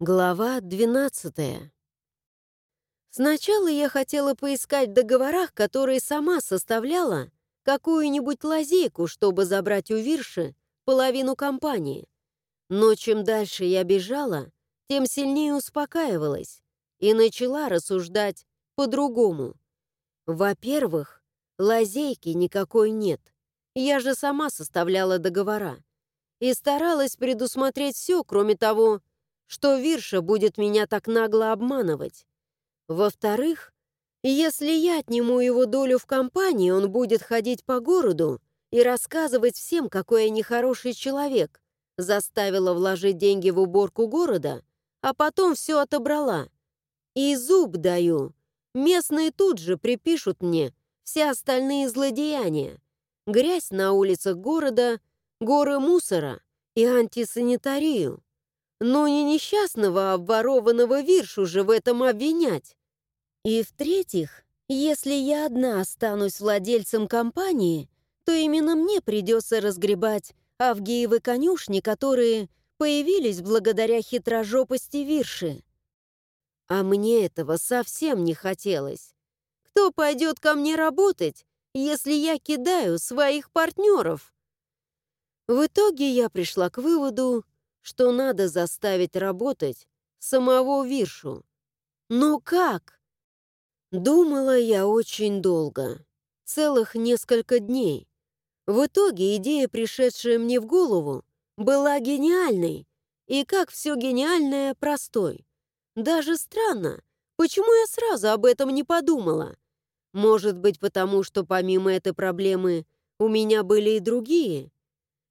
Глава 12 Сначала я хотела поискать в договорах, которые сама составляла, какую-нибудь лазейку, чтобы забрать у Вирши половину компании. Но чем дальше я бежала, тем сильнее успокаивалась и начала рассуждать по-другому. Во-первых, лазейки никакой нет. Я же сама составляла договора и старалась предусмотреть все, кроме того, что Вирша будет меня так нагло обманывать. Во-вторых, если я отниму его долю в компании, он будет ходить по городу и рассказывать всем, какой я нехороший человек, заставила вложить деньги в уборку города, а потом все отобрала. И зуб даю. Местные тут же припишут мне все остальные злодеяния. Грязь на улицах города, горы мусора и антисанитарию. Но не несчастного, а обворованного виршу же в этом обвинять. И в-третьих, если я одна останусь владельцем компании, то именно мне придется разгребать Авгиевы конюшни, которые появились благодаря хитрожопости Вирши. А мне этого совсем не хотелось. Кто пойдет ко мне работать, если я кидаю своих партнеров? В итоге я пришла к выводу, что надо заставить работать самого Виршу. Но как? Думала я очень долго, целых несколько дней. В итоге идея, пришедшая мне в голову, была гениальной, и как все гениальное, простой. Даже странно, почему я сразу об этом не подумала. Может быть, потому что помимо этой проблемы у меня были и другие.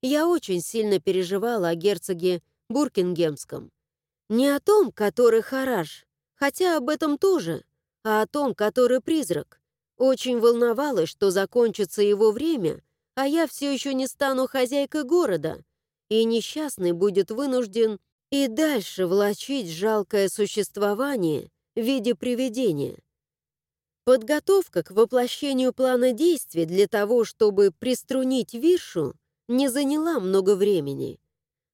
Я очень сильно переживала о герцоге Буркингемском. Не о том, который хараш, хотя об этом тоже, а о том, который призрак. Очень волновалась, что закончится его время, а я все еще не стану хозяйкой города, и несчастный будет вынужден и дальше влачить жалкое существование в виде привидения. Подготовка к воплощению плана действий для того, чтобы приструнить Вишу, не заняла много времени.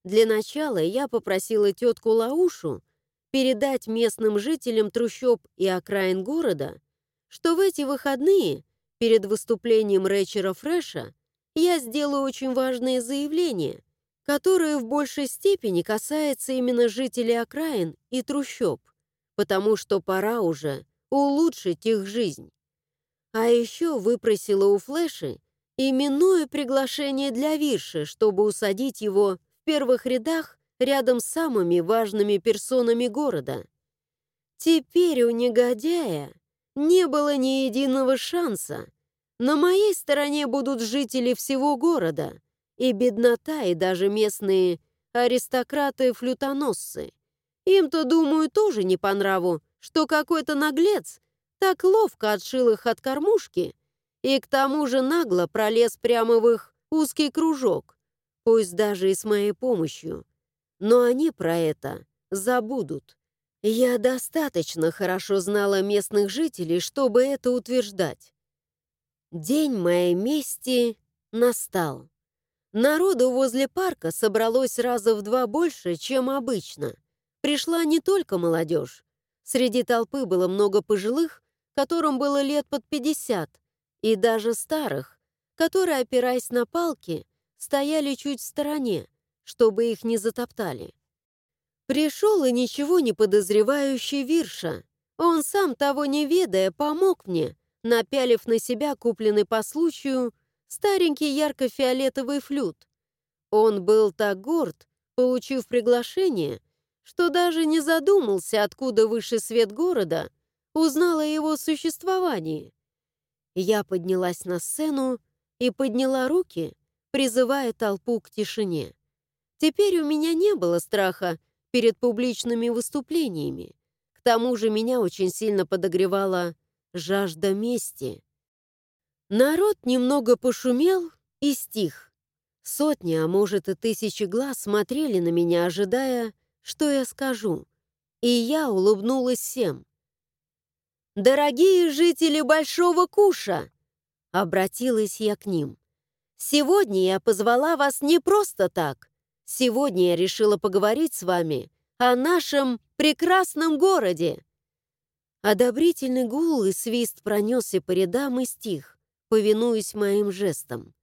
Для начала я попросила тетку Лаушу передать местным жителям трущоб и окраин города, что в эти выходные, перед выступлением Рэчера Фреша, я сделаю очень важное заявление, которое в большей степени касается именно жителей окраин и трущоб, потому что пора уже улучшить их жизнь. А еще выпросила у Флэши именное приглашение для Вирши, чтобы усадить его в первых рядах рядом с самыми важными персонами города. Теперь у негодяя не было ни единого шанса. На моей стороне будут жители всего города, и беднота, и даже местные аристократы-флютоносцы. Им-то, думаю, тоже не по нраву, что какой-то наглец так ловко отшил их от кормушки и к тому же нагло пролез прямо в их узкий кружок, пусть даже и с моей помощью. Но они про это забудут. Я достаточно хорошо знала местных жителей, чтобы это утверждать. День моей мести настал. Народу возле парка собралось раза в два больше, чем обычно. Пришла не только молодежь. Среди толпы было много пожилых, которым было лет под 50, и даже старых, которые, опираясь на палки, стояли чуть в стороне, чтобы их не затоптали. Пришел и ничего не подозревающий Вирша. Он сам того не ведая помог мне, напялив на себя купленный по случаю старенький ярко-фиолетовый флют. Он был так горд, получив приглашение, что даже не задумался, откуда высший свет города узнал о его существовании. Я поднялась на сцену и подняла руки, призывая толпу к тишине. Теперь у меня не было страха перед публичными выступлениями. К тому же меня очень сильно подогревала жажда мести. Народ немного пошумел и стих. Сотни, а может и тысячи глаз смотрели на меня, ожидая, что я скажу. И я улыбнулась всем. «Дорогие жители Большого Куша!» Обратилась я к ним. «Сегодня я позвала вас не просто так. Сегодня я решила поговорить с вами о нашем прекрасном городе. Одобрительный гул и свист пронесся по рядам и стих, повинуясь моим жестам.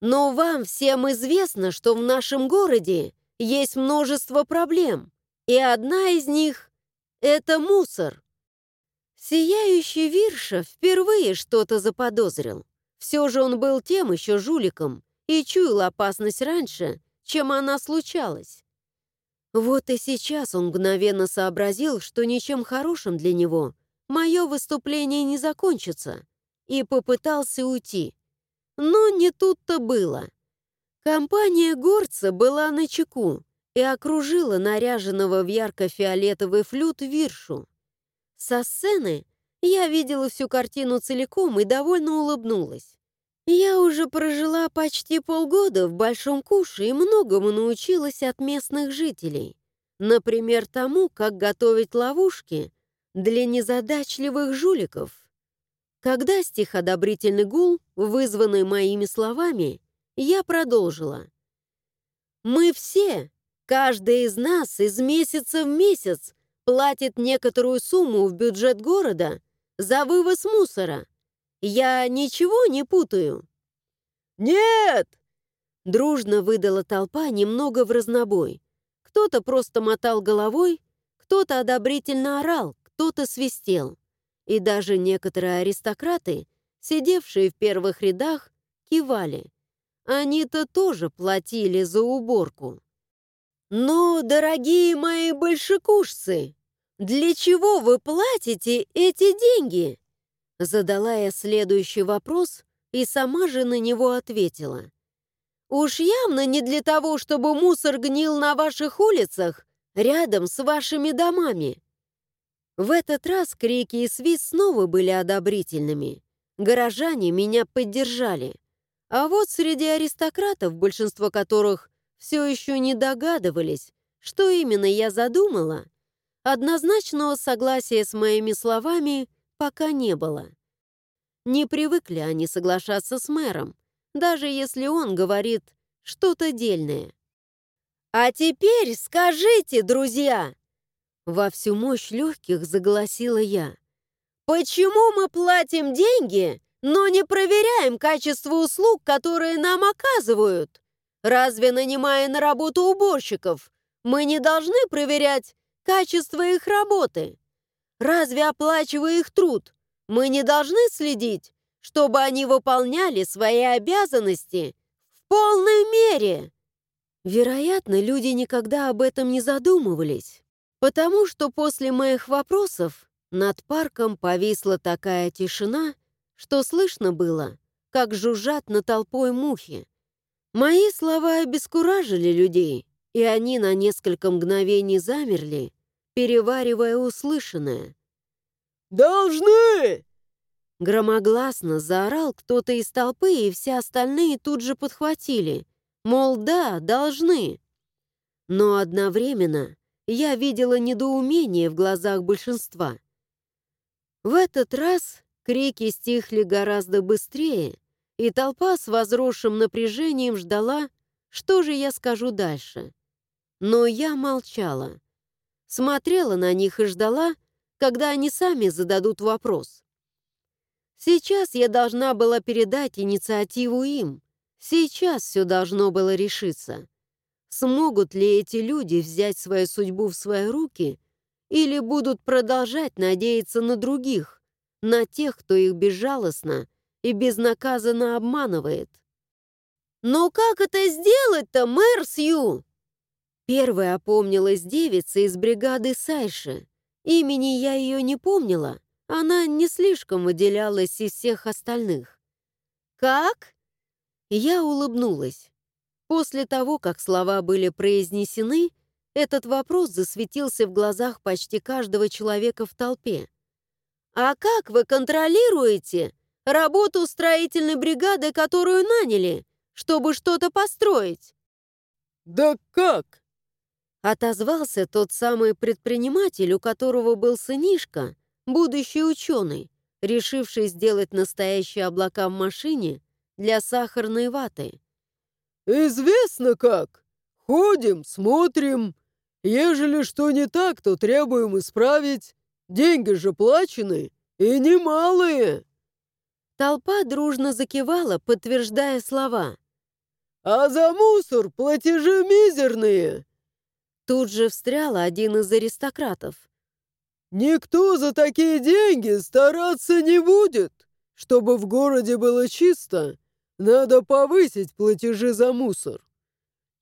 Но вам всем известно, что в нашем городе есть множество проблем, и одна из них — это мусор. Сияющий Вирша впервые что-то заподозрил. Все же он был тем еще жуликом и чуял опасность раньше, чем она случалась. Вот и сейчас он мгновенно сообразил, что ничем хорошим для него мое выступление не закончится, и попытался уйти. Но не тут-то было. Компания горца была на чеку и окружила наряженного в ярко-фиолетовый флют виршу. Со сцены я видела всю картину целиком и довольно улыбнулась. Я уже прожила почти полгода в Большом Куше и многому научилась от местных жителей. Например, тому, как готовить ловушки для незадачливых жуликов. Когда стих одобрительный гул, вызванный моими словами, я продолжила. «Мы все, каждый из нас из месяца в месяц платит некоторую сумму в бюджет города за вывоз мусора. Я ничего не путаю?» «Нет!» Дружно выдала толпа немного в разнобой. Кто-то просто мотал головой, кто-то одобрительно орал, кто-то свистел и даже некоторые аристократы, сидевшие в первых рядах, кивали. Они-то тоже платили за уборку. «Но, дорогие мои большекушцы, для чего вы платите эти деньги?» Задала я следующий вопрос и сама же на него ответила. «Уж явно не для того, чтобы мусор гнил на ваших улицах, рядом с вашими домами. В этот раз крики и свист снова были одобрительными. Горожане меня поддержали. А вот среди аристократов, большинство которых все еще не догадывались, что именно я задумала, однозначного согласия с моими словами пока не было. Не привыкли они соглашаться с мэром, даже если он говорит что-то дельное. «А теперь скажите, друзья!» Во всю мощь легких заголосила я. «Почему мы платим деньги, но не проверяем качество услуг, которые нам оказывают? Разве, нанимая на работу уборщиков, мы не должны проверять качество их работы? Разве, оплачивая их труд, мы не должны следить, чтобы они выполняли свои обязанности в полной мере?» Вероятно, люди никогда об этом не задумывались. Потому что после моих вопросов над парком повисла такая тишина, что слышно было, как жужжат на толпой мухи. Мои слова обескуражили людей, и они на несколько мгновений замерли, переваривая услышанное. «Должны!» Громогласно заорал кто-то из толпы, и все остальные тут же подхватили. Мол, да, должны. Но одновременно я видела недоумение в глазах большинства. В этот раз крики стихли гораздо быстрее, и толпа с возросшим напряжением ждала, что же я скажу дальше. Но я молчала, смотрела на них и ждала, когда они сами зададут вопрос. Сейчас я должна была передать инициативу им. Сейчас все должно было решиться. Смогут ли эти люди взять свою судьбу в свои руки или будут продолжать надеяться на других, на тех, кто их безжалостно и безнаказанно обманывает? «Но как это сделать-то, мэр Сью?» Первая опомнилась девица из бригады Сайши. Имени я ее не помнила, она не слишком выделялась из всех остальных. «Как?» Я улыбнулась. После того, как слова были произнесены, этот вопрос засветился в глазах почти каждого человека в толпе. «А как вы контролируете работу строительной бригады, которую наняли, чтобы что-то построить?» «Да как?» Отозвался тот самый предприниматель, у которого был сынишка, будущий ученый, решивший сделать настоящие облака в машине для сахарной ваты. «Известно как. Ходим, смотрим. Ежели что не так, то требуем исправить. Деньги же плачены, и немалые!» Толпа дружно закивала, подтверждая слова. «А за мусор платежи мизерные!» Тут же встрял один из аристократов. «Никто за такие деньги стараться не будет. Чтобы в городе было чисто, надо повысить платежи за мусор.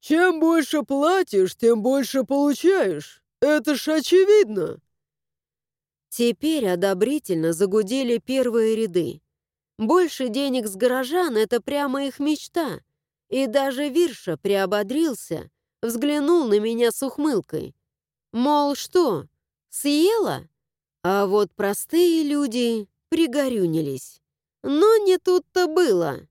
Чем больше платишь, тем больше получаешь. Это ж очевидно!» Теперь одобрительно загудели первые ряды. Больше денег с горожан — это прямо их мечта. И даже Вирша приободрился, взглянул на меня с ухмылкой. Мол, что, съела? А вот простые люди пригорюнились. Но не тут-то было.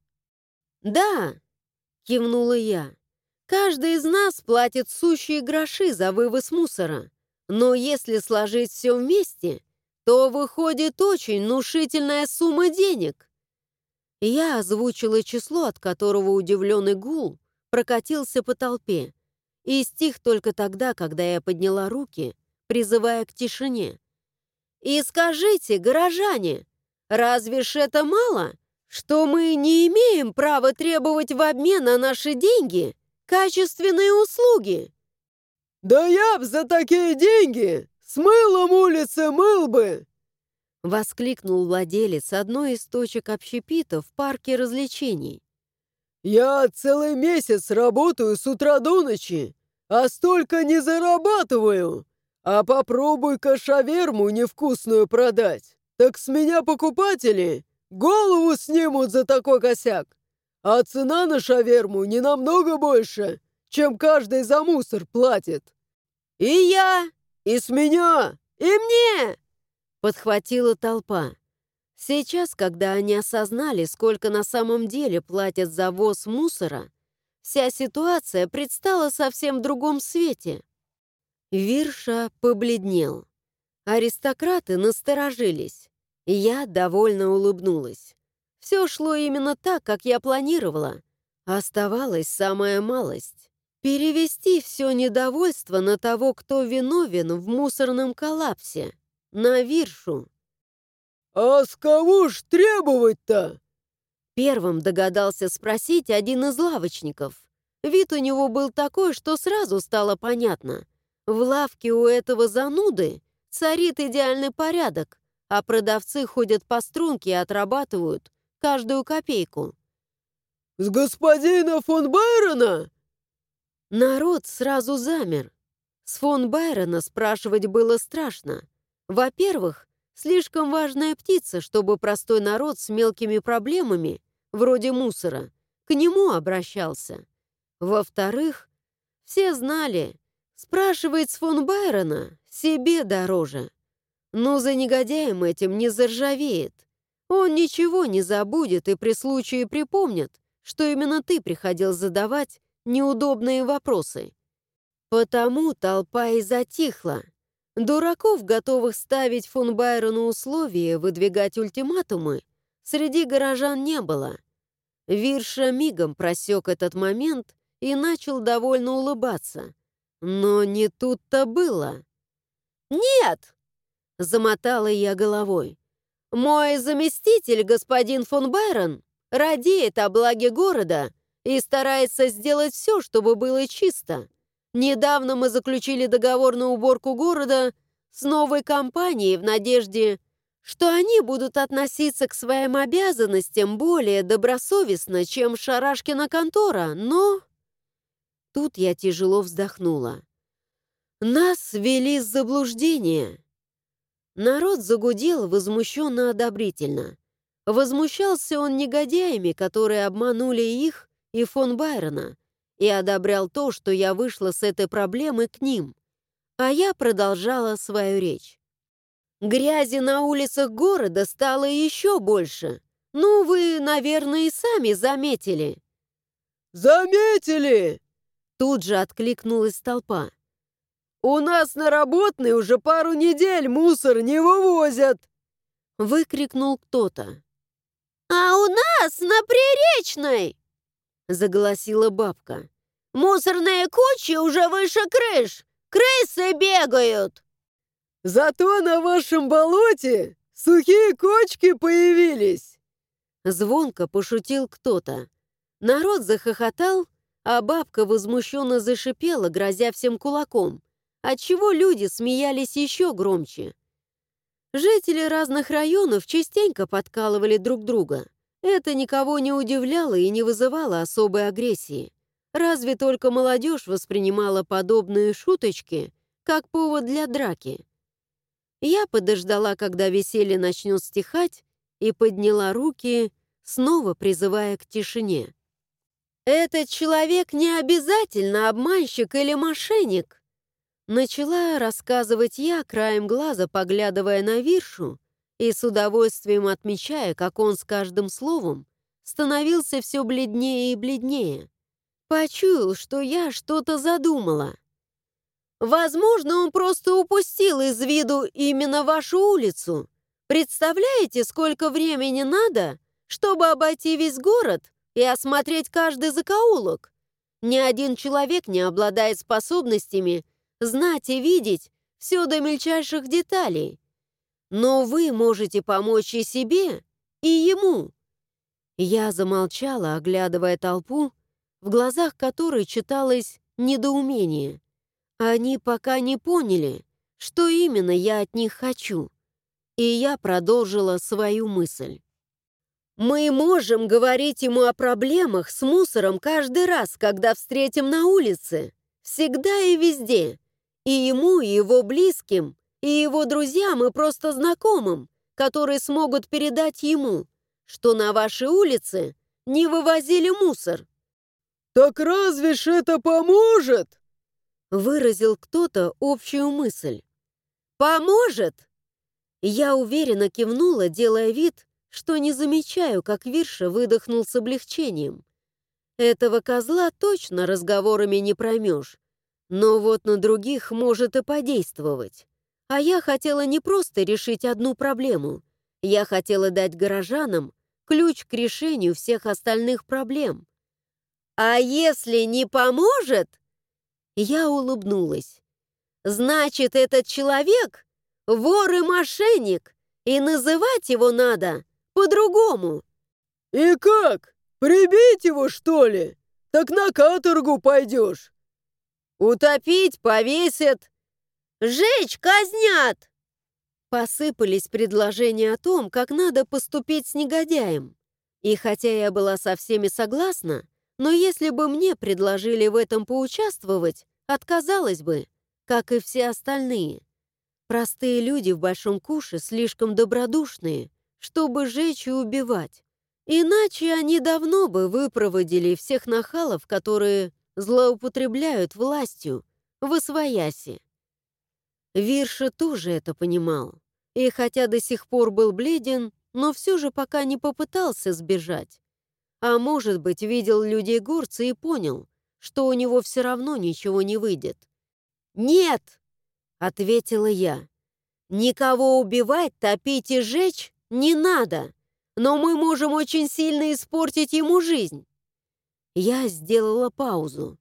«Да», — кивнула я, — «каждый из нас платит сущие гроши за вывоз мусора. Но если сложить все вместе, то выходит очень внушительная сумма денег. Я озвучила число, от которого удивленный гул прокатился по толпе, и стих только тогда, когда я подняла руки, призывая к тишине. «И скажите, горожане, разве ж это мало, что мы не имеем права требовать в обмен на наши деньги качественные услуги?» «Да я б за такие деньги «С мылом улицы мыл бы!» Воскликнул владелец одной из точек общепита в парке развлечений. «Я целый месяц работаю с утра до ночи, а столько не зарабатываю. А попробуй-ка шаверму невкусную продать, так с меня покупатели голову снимут за такой косяк. А цена на шаверму не намного больше, чем каждый за мусор платит. И я «И с меня! И мне!» Подхватила толпа. Сейчас, когда они осознали, сколько на самом деле платят за воз мусора, вся ситуация предстала совсем в другом свете. Вирша побледнел. Аристократы насторожились. Я довольно улыбнулась. Все шло именно так, как я планировала. Оставалась самая малость. Перевести все недовольство на того, кто виновен в мусорном коллапсе, на Виршу. «А с кого ж требовать-то?» Первым догадался спросить один из лавочников. Вид у него был такой, что сразу стало понятно. В лавке у этого зануды царит идеальный порядок, а продавцы ходят по струнке и отрабатывают каждую копейку. «С господина фон Байрона?» Народ сразу замер. С фон Байрона спрашивать было страшно. Во-первых, слишком важная птица, чтобы простой народ с мелкими проблемами, вроде мусора, к нему обращался. Во-вторых, все знали, спрашивает с фон Байрона себе дороже. Но за негодяем этим не заржавеет. Он ничего не забудет и при случае припомнит, что именно ты приходил задавать неудобные вопросы. Потому толпа и затихла. Дураков, готовых ставить фон Байрону условия, выдвигать ультиматумы, среди горожан не было. Вирша мигом просек этот момент и начал довольно улыбаться. Но не тут-то было. «Нет!» — замотала я головой. «Мой заместитель, господин фон Байрон, радеет о благе города и старается сделать все, чтобы было чисто. Недавно мы заключили договор на уборку города с новой компанией в надежде, что они будут относиться к своим обязанностям более добросовестно, чем Шарашкина контора, но... Тут я тяжело вздохнула. Нас ввели в заблуждение. Народ загудел возмущенно-одобрительно. Возмущался он негодяями, которые обманули их и фон Байрона, и одобрял то, что я вышла с этой проблемы к ним. А я продолжала свою речь. Грязи на улицах города стало еще больше. Ну, вы, наверное, и сами заметили. «Заметили!» Тут же откликнулась толпа. «У нас на работной уже пару недель мусор не вывозят!» Выкрикнул кто-то. «А у нас на Приречной!» — заголосила бабка. «Мусорные кучи уже выше крыш! Крысы бегают!» «Зато на вашем болоте сухие кочки появились!» Звонко пошутил кто-то. Народ захохотал, а бабка возмущенно зашипела, грозя всем кулаком, отчего люди смеялись еще громче. Жители разных районов частенько подкалывали друг друга. Это никого не удивляло и не вызывало особой агрессии. Разве только молодежь воспринимала подобные шуточки как повод для драки. Я подождала, когда веселье начнет стихать, и подняла руки, снова призывая к тишине. «Этот человек не обязательно обманщик или мошенник!» Начала рассказывать я, краем глаза поглядывая на Виршу и с удовольствием отмечая, как он с каждым словом становился все бледнее и бледнее. Почуял, что я что-то задумала. Возможно, он просто упустил из виду именно вашу улицу. Представляете, сколько времени надо, чтобы обойти весь город и осмотреть каждый закоулок? Ни один человек не обладает способностями знать и видеть все до мельчайших деталей. Но вы можете помочь и себе, и ему. Я замолчала, оглядывая толпу, в глазах которой читалось недоумение. Они пока не поняли, что именно я от них хочу. И я продолжила свою мысль. Мы можем говорить ему о проблемах с мусором каждый раз, когда встретим на улице. Всегда и везде. И ему, и его близким, и его друзьям, и просто знакомым, которые смогут передать ему, что на вашей улице не вывозили мусор. «Так разве ж это поможет?» Выразил кто-то общую мысль. «Поможет!» Я уверенно кивнула, делая вид, что не замечаю, как Вирша выдохнул с облегчением. Этого козла точно разговорами не проймешь, но вот на других может и подействовать. А я хотела не просто решить одну проблему. Я хотела дать горожанам ключ к решению всех остальных проблем. А если не поможет, я улыбнулась. «Значит, этот человек — вор и мошенник, и называть его надо по-другому». «И как? Прибить его, что ли? Так на каторгу пойдешь». «Утопить повесят. Жечь казнят». Посыпались предложения о том, как надо поступить с негодяем. И хотя я была со всеми согласна, но если бы мне предложили в этом поучаствовать, отказалась бы, как и все остальные. Простые люди в Большом Куше слишком добродушные, чтобы жечь и убивать. Иначе они давно бы выпроводили всех нахалов, которые злоупотребляют властью, в освояси. Вирша тоже это понимал, и хотя до сих пор был бледен, но все же пока не попытался сбежать. А может быть, видел людей горца и понял, что у него все равно ничего не выйдет. «Нет!» — ответила я. «Никого убивать, топить и жечь не надо, но мы можем очень сильно испортить ему жизнь». Я сделала паузу.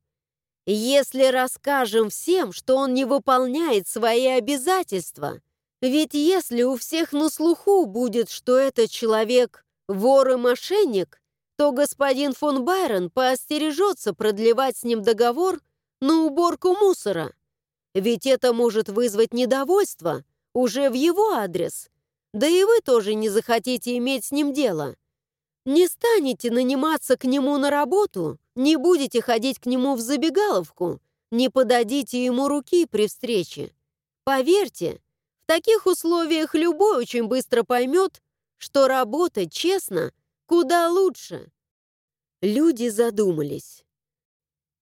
«Если расскажем всем, что он не выполняет свои обязательства, ведь если у всех на слуху будет, что этот человек вор и мошенник, то господин фон Байрон поостережется продлевать с ним договор на уборку мусора. Ведь это может вызвать недовольство уже в его адрес. Да и вы тоже не захотите иметь с ним дело. Не станете наниматься к нему на работу, не будете ходить к нему в забегаловку, не подадите ему руки при встрече. Поверьте, в таких условиях любой очень быстро поймет, что работать честно – Куда лучше?» Люди задумались.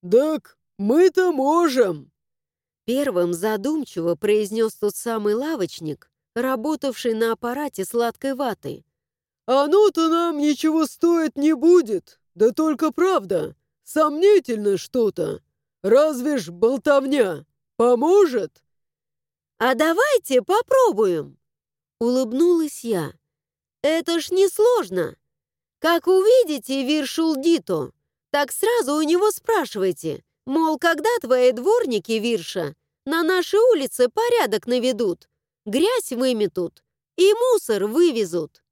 «Так мы-то можем!» Первым задумчиво произнес тот самый лавочник, работавший на аппарате сладкой ваты. «Оно-то нам ничего стоить не будет, да только правда, сомнительно что-то. Разве ж болтовня поможет?» «А давайте попробуем!» Улыбнулась я. «Это ж несложно. Как увидите Виршул Дито, так сразу у него спрашивайте, мол, когда твои дворники, Вирша, на нашей улице порядок наведут, грязь выметут и мусор вывезут.